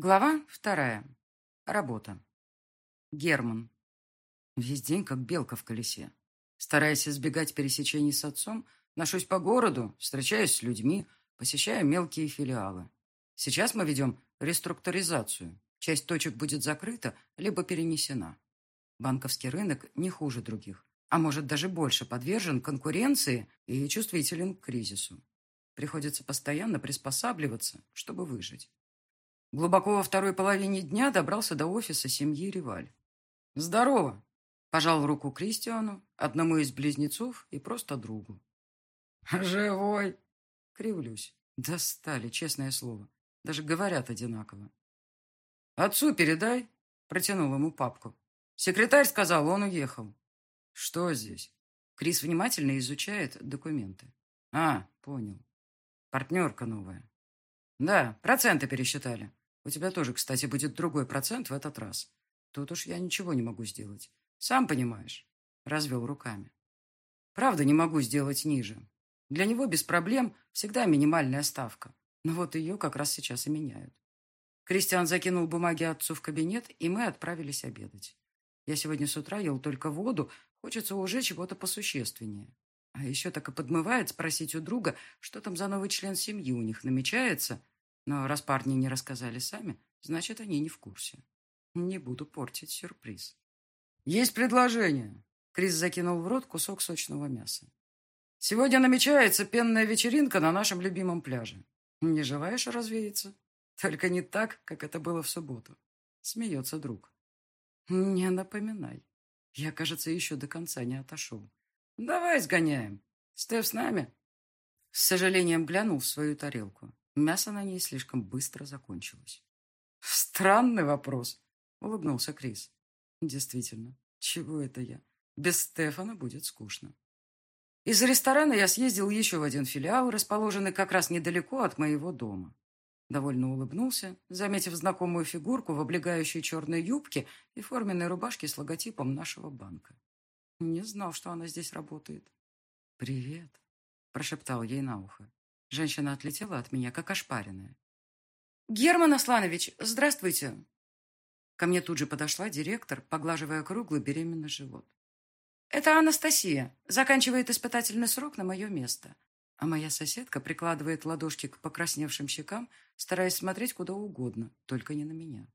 Глава вторая. Работа. Герман. Весь день как белка в колесе. Стараясь избегать пересечений с отцом, ношусь по городу, встречаюсь с людьми, посещаю мелкие филиалы. Сейчас мы ведем реструктуризацию. Часть точек будет закрыта, либо перенесена. Банковский рынок не хуже других, а может даже больше подвержен конкуренции и чувствителен к кризису. Приходится постоянно приспосабливаться, чтобы выжить. Глубоко во второй половине дня добрался до офиса семьи Реваль. «Здорово!» – пожал руку Кристиану, одному из близнецов и просто другу. «Живой!» – кривлюсь. Достали, честное слово. Даже говорят одинаково. «Отцу передай!» – протянул ему папку. Секретарь сказал, он уехал. «Что здесь?» Крис внимательно изучает документы. «А, понял. Партнерка новая». «Да, проценты пересчитали. У тебя тоже, кстати, будет другой процент в этот раз. Тут уж я ничего не могу сделать. Сам понимаешь. Развел руками. Правда, не могу сделать ниже. Для него без проблем всегда минимальная ставка. Но вот ее как раз сейчас и меняют. Кристиан закинул бумаги отцу в кабинет, и мы отправились обедать. Я сегодня с утра ел только воду, хочется уже чего-то посущественнее. А еще так и подмывает спросить у друга, что там за новый член семьи у них намечается, но раз парни не рассказали сами, значит, они не в курсе. Не буду портить сюрприз. «Есть предложение!» Крис закинул в рот кусок сочного мяса. «Сегодня намечается пенная вечеринка на нашем любимом пляже. Не желаешь развеяться? Только не так, как это было в субботу». Смеется друг. «Не напоминай. Я, кажется, еще до конца не отошел. Давай сгоняем. Стеф с нами?» С сожалением глянул в свою тарелку. Мясо на ней слишком быстро закончилось. «Странный вопрос», — улыбнулся Крис. «Действительно, чего это я? Без Стефана будет скучно». Из ресторана я съездил еще в один филиал, расположенный как раз недалеко от моего дома. Довольно улыбнулся, заметив знакомую фигурку в облегающей черной юбке и форменной рубашке с логотипом нашего банка. Не знал, что она здесь работает. «Привет», — прошептал ей на ухо. Женщина отлетела от меня, как ошпаренная. «Герман Асланович, здравствуйте!» Ко мне тут же подошла директор, поглаживая круглый беременный живот. «Это Анастасия. Заканчивает испытательный срок на мое место. А моя соседка прикладывает ладошки к покрасневшим щекам, стараясь смотреть куда угодно, только не на меня.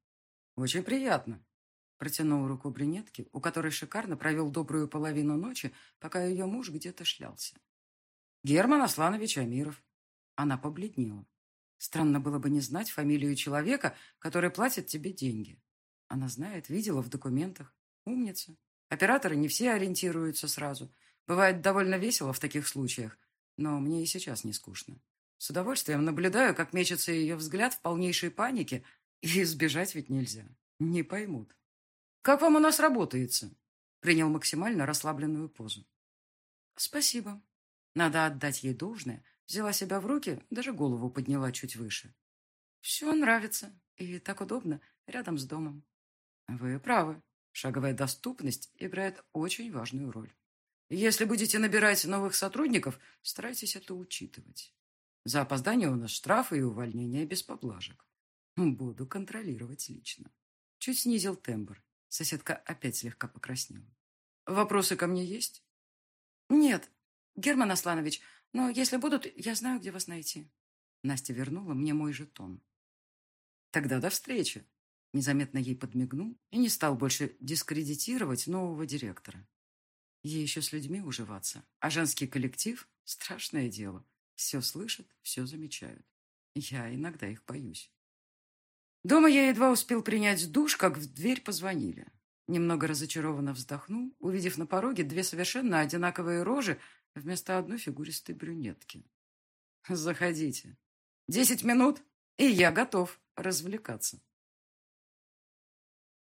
«Очень приятно», — протянул руку брюнетки, у которой шикарно провел добрую половину ночи, пока ее муж где-то шлялся. «Герман Асланович Амиров, она побледнела. Странно было бы не знать фамилию человека, который платит тебе деньги. Она знает, видела в документах. Умница. Операторы не все ориентируются сразу. Бывает довольно весело в таких случаях, но мне и сейчас не скучно. С удовольствием наблюдаю, как мечется ее взгляд в полнейшей панике, и избежать ведь нельзя. Не поймут. «Как вам у нас работается?» Принял максимально расслабленную позу. «Спасибо. Надо отдать ей должное. Взяла себя в руки, даже голову подняла чуть выше. Все нравится. И так удобно, рядом с домом. Вы правы. Шаговая доступность играет очень важную роль. Если будете набирать новых сотрудников, старайтесь это учитывать. За опоздание у нас штрафы и увольнение без поблажек. Буду контролировать лично. Чуть снизил тембр. Соседка опять слегка покраснела. Вопросы ко мне есть? Нет. Герман Асланович, но если будут, я знаю, где вас найти. Настя вернула мне мой жетон. Тогда до встречи. Незаметно ей подмигнул и не стал больше дискредитировать нового директора. Ей еще с людьми уживаться, а женский коллектив – страшное дело. Все слышат, все замечают. Я иногда их боюсь. Дома я едва успел принять душ, как в дверь позвонили. Немного разочарованно вздохнул, увидев на пороге две совершенно одинаковые рожи вместо одной фигуристой брюнетки. «Заходите. Десять минут, и я готов развлекаться».